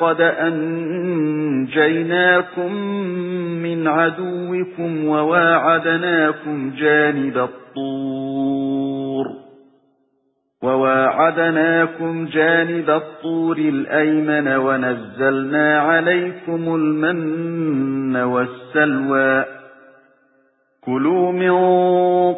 قد أنجيناكم من عدوكم وواعدناكم جانب الطور وواعدناكم جانب الطور الأيمن ونزلنا عليكم المن والسلوى. كُلُوا مِن